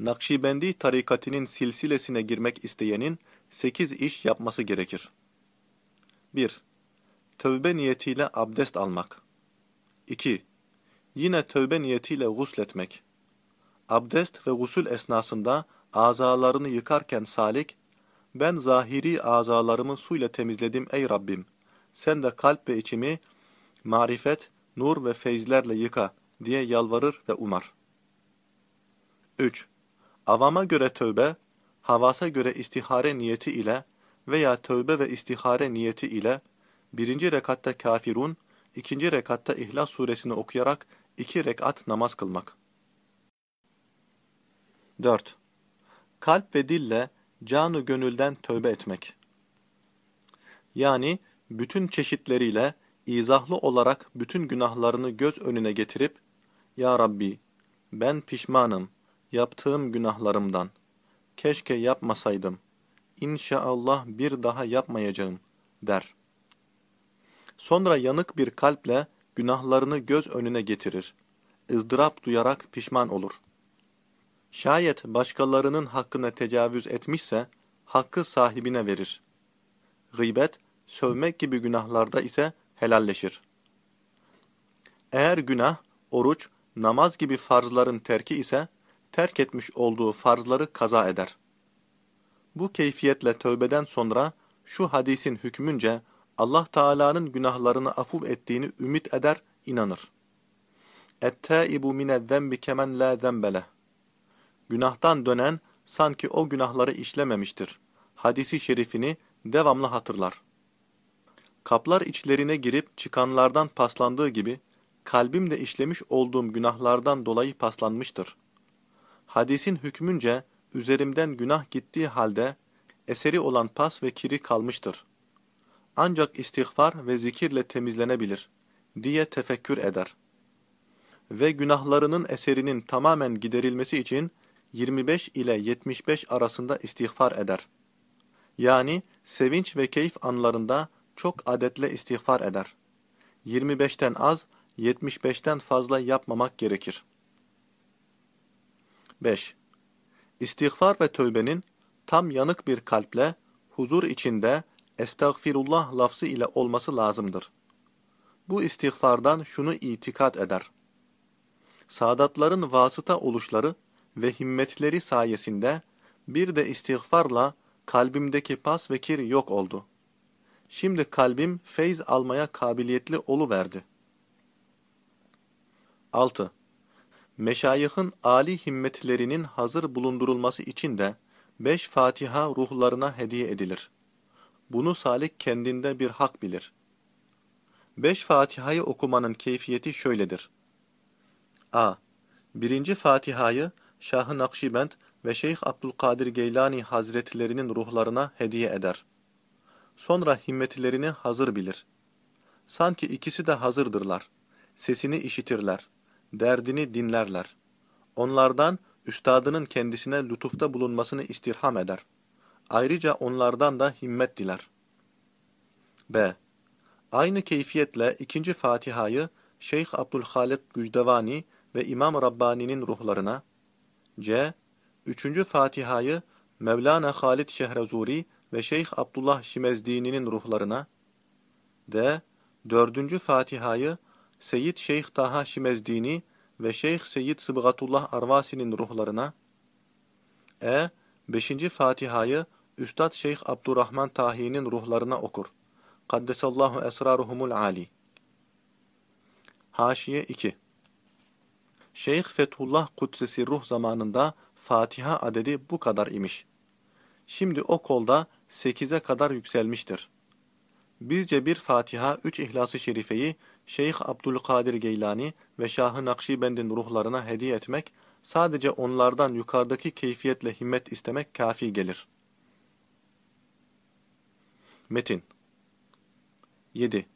Nakşibendi tarikatinin silsilesine girmek isteyenin sekiz iş yapması gerekir. 1. Tövbe niyetiyle abdest almak. 2. Yine tövbe niyetiyle gusletmek. Abdest ve gusül esnasında azalarını yıkarken salik, ben zahiri azalarımı suyla temizledim ey Rabbim. Sen de kalp ve içimi marifet, nur ve feyzlerle yıka diye yalvarır ve umar. 3. Avama göre tövbe, havasa göre istihare niyeti ile veya tövbe ve istihare niyeti ile birinci rekatta kafirun, ikinci rekatta İhlas suresini okuyarak iki rekat namaz kılmak. 4. Kalp ve dille canı gönülden tövbe etmek. Yani bütün çeşitleriyle izahlı olarak bütün günahlarını göz önüne getirip, Ya Rabbi, ben pişmanım yaptığım günahlarımdan. Keşke yapmasaydım. İnşallah bir daha yapmayacağım, der. Sonra yanık bir kalple günahlarını göz önüne getirir. ızdırap duyarak pişman olur. Şayet başkalarının hakkına tecavüz etmişse, hakkı sahibine verir. Gıybet, sövmek gibi günahlarda ise helalleşir. Eğer günah, oruç, namaz gibi farzların terki ise, terk etmiş olduğu farzları kaza eder. Bu keyfiyetle tövbeden sonra şu hadisin hükmünce Allah Teala'nın günahlarını afuv ettiğini ümit eder, inanır. Et-taibu mine'z-zenbi kemen la zenbele. Günahtan dönen sanki o günahları işlememiştir. Hadisi şerifini devamlı hatırlar. Kaplar içlerine girip çıkanlardan paslandığı gibi kalbim de işlemiş olduğum günahlardan dolayı paslanmıştır. Hadisin hükmünce, üzerimden günah gittiği halde, eseri olan pas ve kiri kalmıştır. Ancak istiğfar ve zikirle temizlenebilir, diye tefekkür eder. Ve günahlarının eserinin tamamen giderilmesi için, 25 ile 75 arasında istiğfar eder. Yani sevinç ve keyif anlarında çok adetle istiğfar eder. 25'ten az, 75'ten fazla yapmamak gerekir. 5. İstiğfar ve tövbenin tam yanık bir kalple, huzur içinde estağfirullah lafzı ile olması lazımdır. Bu istiğfardan şunu itikat eder. Sadatların vasıta oluşları ve himmetleri sayesinde bir de istiğfarla kalbimdeki pas ve kir yok oldu. Şimdi kalbim feyz almaya kabiliyetli oluverdi. 6. Meşayihın âli himmetlerinin hazır bulundurulması için de beş Fatiha ruhlarına hediye edilir. Bunu salik kendinde bir hak bilir. Beş Fatiha'yı okumanın keyfiyeti şöyledir. a. Birinci Fatiha'yı Şah-ı Nakşibend ve Şeyh Abdülkadir Geylani Hazretlerinin ruhlarına hediye eder. Sonra himmetlerini hazır bilir. Sanki ikisi de hazırdırlar. Sesini işitirler. Derdini dinlerler. Onlardan üstadının kendisine lütufta bulunmasını istirham eder. Ayrıca onlardan da himmet diler. B. Aynı keyfiyetle ikinci Fatiha'yı Şeyh Abdülhalik Gücdevani ve İmam Rabbani'nin ruhlarına, C. Üçüncü Fatiha'yı Mevlana Halid Şehrezuri ve Şeyh Abdullah Şimezdini'nin ruhlarına, D. Dördüncü Fatiha'yı Seyyid Şeyh Taha Şimezdini ve Şeyh Seyyid Sıbgatullah Arvasi'nin ruhlarına, E. Beşinci Fatiha'yı Üstad Şeyh Abdurrahman Tahi'nin ruhlarına okur. Kaddesallahu esraruhumul ali. Haşiye 2 Şeyh Fethullah Kudsesi ruh zamanında Fatiha adedi bu kadar imiş. Şimdi o kolda 8'e kadar yükselmiştir. Bizce bir Fatiha, üç İhlas-ı Şerife'yi Şeyh Abdülkadir Geylani ve Şah-ı Nakşibend'in ruhlarına hediye etmek, sadece onlardan yukarıdaki keyfiyetle himmet istemek kafi gelir. Metin 7.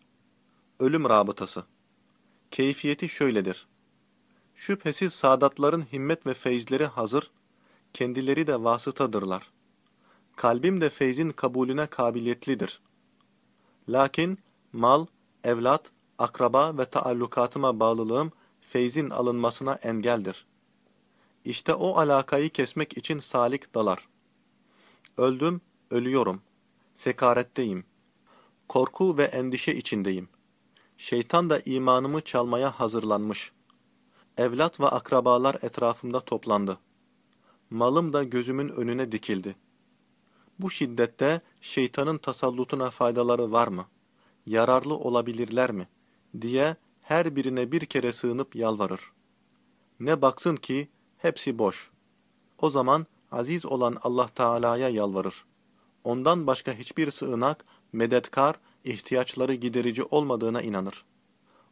Ölüm rabıtası Keyfiyeti şöyledir. Şüphesiz sadatların himmet ve feyizleri hazır, kendileri de vasıtadırlar. Kalbim de feyzin kabulüne kabiliyetlidir. Lakin mal, evlat, akraba ve taallukatıma bağlılığım feyzin alınmasına engeldir. İşte o alakayı kesmek için salik dalar. Öldüm, ölüyorum. Sekaretteyim. Korku ve endişe içindeyim. Şeytan da imanımı çalmaya hazırlanmış. Evlat ve akrabalar etrafımda toplandı. Malım da gözümün önüne dikildi. Bu şiddette şeytanın tasallutuna faydaları var mı? Yararlı olabilirler mi? Diye her birine bir kere sığınıp yalvarır. Ne baksın ki hepsi boş. O zaman aziz olan Allah Teala'ya yalvarır. Ondan başka hiçbir sığınak, medetkar, ihtiyaçları giderici olmadığına inanır.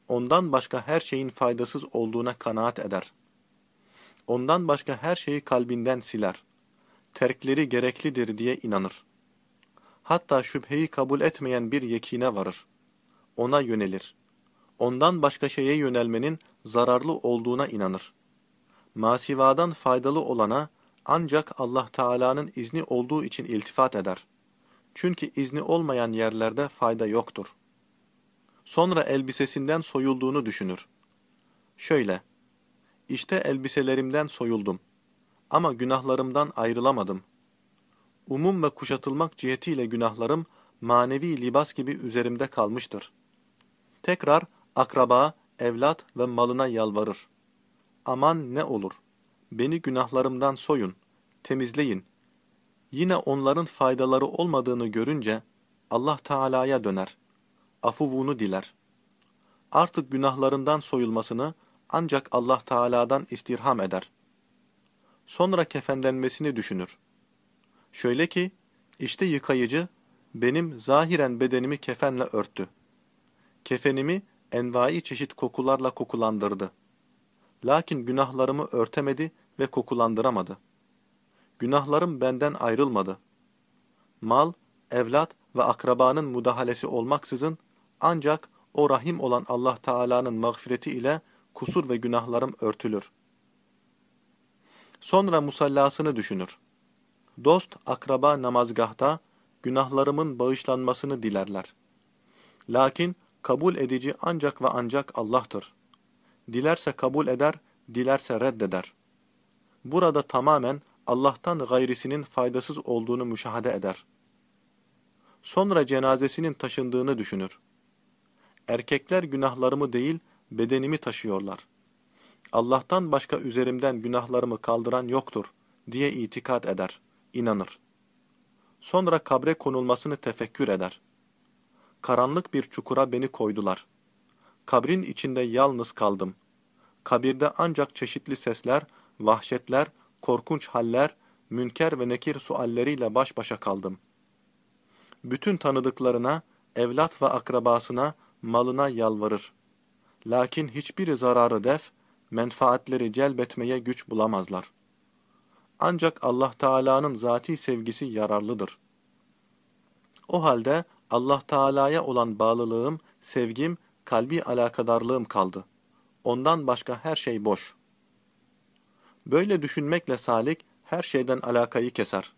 Ondan başka her şeyin faydasız olduğuna kanaat eder. Ondan başka her şeyi kalbinden siler. Terkleri gereklidir diye inanır. Hatta şüpheyi kabul etmeyen bir yekine varır. Ona yönelir. Ondan başka şeye yönelmenin zararlı olduğuna inanır. Masivadan faydalı olana ancak Allah Teala'nın izni olduğu için iltifat eder. Çünkü izni olmayan yerlerde fayda yoktur. Sonra elbisesinden soyulduğunu düşünür. Şöyle, işte elbiselerimden soyuldum ama günahlarımdan ayrılamadım. Umum ve kuşatılmak cihetiyle günahlarım manevi libas gibi üzerimde kalmıştır. Tekrar akraba, evlat ve malına yalvarır. Aman ne olur, beni günahlarımdan soyun, temizleyin. Yine onların faydaları olmadığını görünce Allah Teala'ya döner, afuvunu diler. Artık günahlarından soyulmasını ancak Allah Teala'dan istirham eder. Sonra kefenlenmesini düşünür. Şöyle ki, işte yıkayıcı benim zahiren bedenimi kefenle örttü. Kefenimi envai çeşit kokularla kokulandırdı. Lakin günahlarımı örtemedi ve kokulandıramadı. Günahlarım benden ayrılmadı. Mal, evlat ve akrabanın mudahalesi olmaksızın ancak o rahim olan Allah Teala'nın mağfireti ile kusur ve günahlarım örtülür. Sonra musallasını düşünür. Dost, akraba namazgahta günahlarımın bağışlanmasını dilerler. Lakin kabul edici ancak ve ancak Allah'tır. Dilerse kabul eder, dilerse reddeder. Burada tamamen Allah'tan gayrisinin faydasız olduğunu müşahede eder. Sonra cenazesinin taşındığını düşünür. Erkekler günahlarımı değil, bedenimi taşıyorlar. Allah'tan başka üzerimden günahlarımı kaldıran yoktur diye itikat eder, inanır. Sonra kabre konulmasını tefekkür eder. Karanlık bir çukura beni koydular. Kabrin içinde yalnız kaldım. Kabirde ancak çeşitli sesler, vahşetler, korkunç haller, münker ve nekir sualleriyle baş başa kaldım. Bütün tanıdıklarına, evlat ve akrabasına, malına yalvarır. Lakin hiçbir zararı def, menfaatleri celbetmeye güç bulamazlar. Ancak Allah Teala'nın zati sevgisi yararlıdır. O halde Allah Teala'ya olan bağlılığım, sevgim, kalbi alakadarlığım kaldı. Ondan başka her şey boş. Böyle düşünmekle salik her şeyden alakayı keser.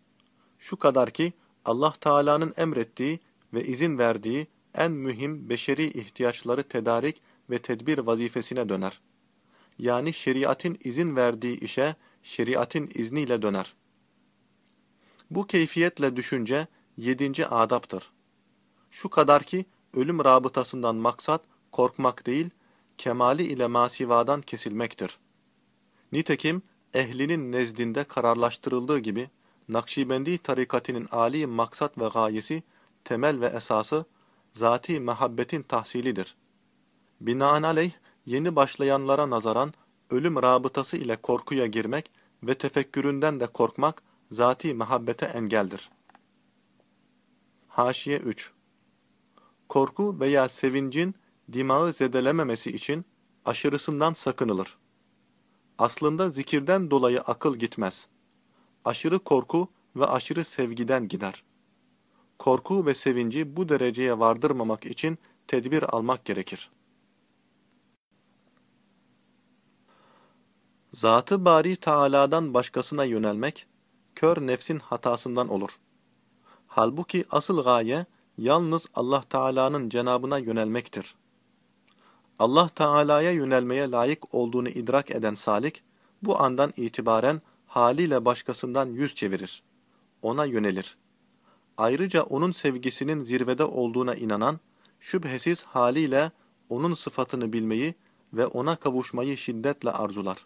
Şu kadar ki Allah Teala'nın emrettiği ve izin verdiği en mühim beşeri ihtiyaçları tedarik ve tedbir vazifesine döner. Yani şeriatin izin verdiği işe şeriatin izniyle döner. Bu keyfiyetle düşünce yedinci adaptır. Şu kadar ki ölüm rabıtasından maksat korkmak değil, kemali ile masivadan kesilmektir. Nitekim ehlinin nezdinde kararlaştırıldığı gibi Nakşibendi tarikatinin âli maksat ve gayesi, temel ve esası zati muhabbetin tahsilidir. Binaenaleyh yeni başlayanlara nazaran ölüm rabıtası ile korkuya girmek ve tefekküründen de korkmak zati muhabbete engeldir. Haşiye 3 Korku veya sevincin dimağı zedelememesi için aşırısından sakınılır. Aslında zikirden dolayı akıl gitmez. Aşırı korku ve aşırı sevgiden gider. Korku ve sevinci bu dereceye vardırmamak için tedbir almak gerekir. Zatı bari Teala'dan başkasına yönelmek, kör nefsin hatasından olur. Halbuki asıl gaye, yalnız Allah Teala'nın cenabına yönelmektir. Allah Teala'ya yönelmeye layık olduğunu idrak eden salik, bu andan itibaren haliyle başkasından yüz çevirir. Ona yönelir. Ayrıca onun sevgisinin zirvede olduğuna inanan, şüphesiz haliyle onun sıfatını bilmeyi ve ona kavuşmayı şiddetle arzular.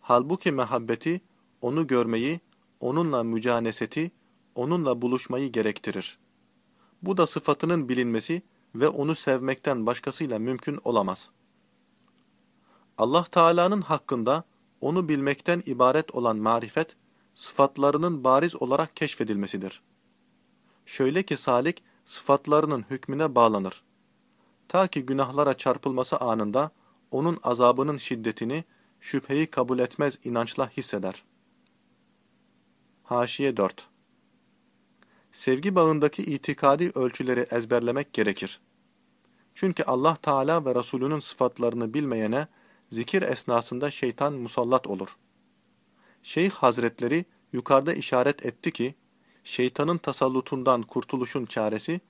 Halbuki mehabbeti, onu görmeyi, onunla mücaneseti, onunla buluşmayı gerektirir. Bu da sıfatının bilinmesi ve onu sevmekten başkasıyla mümkün olamaz. Allah Teala'nın hakkında onu bilmekten ibaret olan marifet, sıfatlarının bariz olarak keşfedilmesidir. Şöyle ki salik, sıfatlarının hükmüne bağlanır. Ta ki günahlara çarpılması anında, onun azabının şiddetini, şüpheyi kabul etmez inançla hisseder. Haşiye 4 Sevgi bağındaki itikadi ölçüleri ezberlemek gerekir. Çünkü Allah Teala ve Resulünün sıfatlarını bilmeyene, zikir esnasında şeytan musallat olur. Şeyh Hazretleri yukarıda işaret etti ki, şeytanın tasallutundan kurtuluşun çaresi,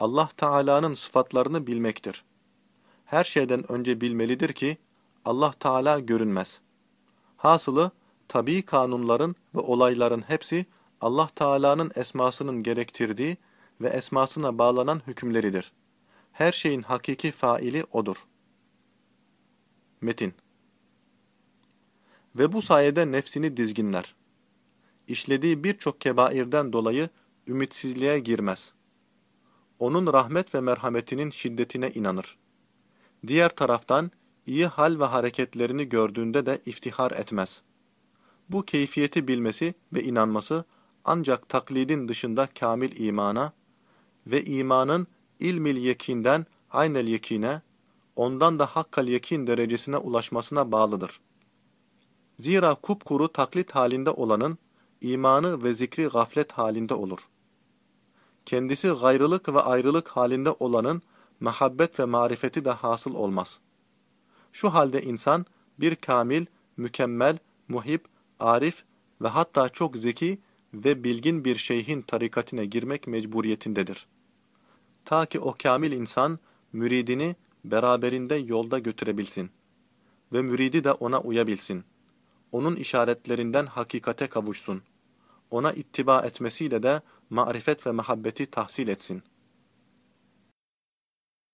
Allah Teala'nın sıfatlarını bilmektir. Her şeyden önce bilmelidir ki, Allah Teala görünmez. Hasılı, tabii kanunların ve olayların hepsi Allah Teala'nın esmasının gerektirdiği ve esmasına bağlanan hükümleridir. Her şeyin hakiki faili O'dur. Metin Ve bu sayede nefsini dizginler. İşlediği birçok kebairden dolayı ümitsizliğe girmez. Onun rahmet ve merhametinin şiddetine inanır. Diğer taraftan iyi hal ve hareketlerini gördüğünde de iftihar etmez. Bu keyfiyeti bilmesi ve inanması ancak taklidin dışında kamil imana ve imanın ilmil yekinden aynel yekine, ondan da hakkal yekin derecesine ulaşmasına bağlıdır. Zira kupkuru taklit halinde olanın, imanı ve zikri gaflet halinde olur. Kendisi gayrılık ve ayrılık halinde olanın, mehabbet ve marifeti de hasıl olmaz. Şu halde insan, bir kamil, mükemmel, muhib, arif ve hatta çok zeki ve bilgin bir şeyhin tarikatine girmek mecburiyetindedir. Ta ki o kamil insan, müridini beraberinde yolda götürebilsin ve müridi de ona uyabilsin. Onun işaretlerinden hakikate kavuşsun. Ona ittiba etmesiyle de marifet ve muhabbeti tahsil etsin.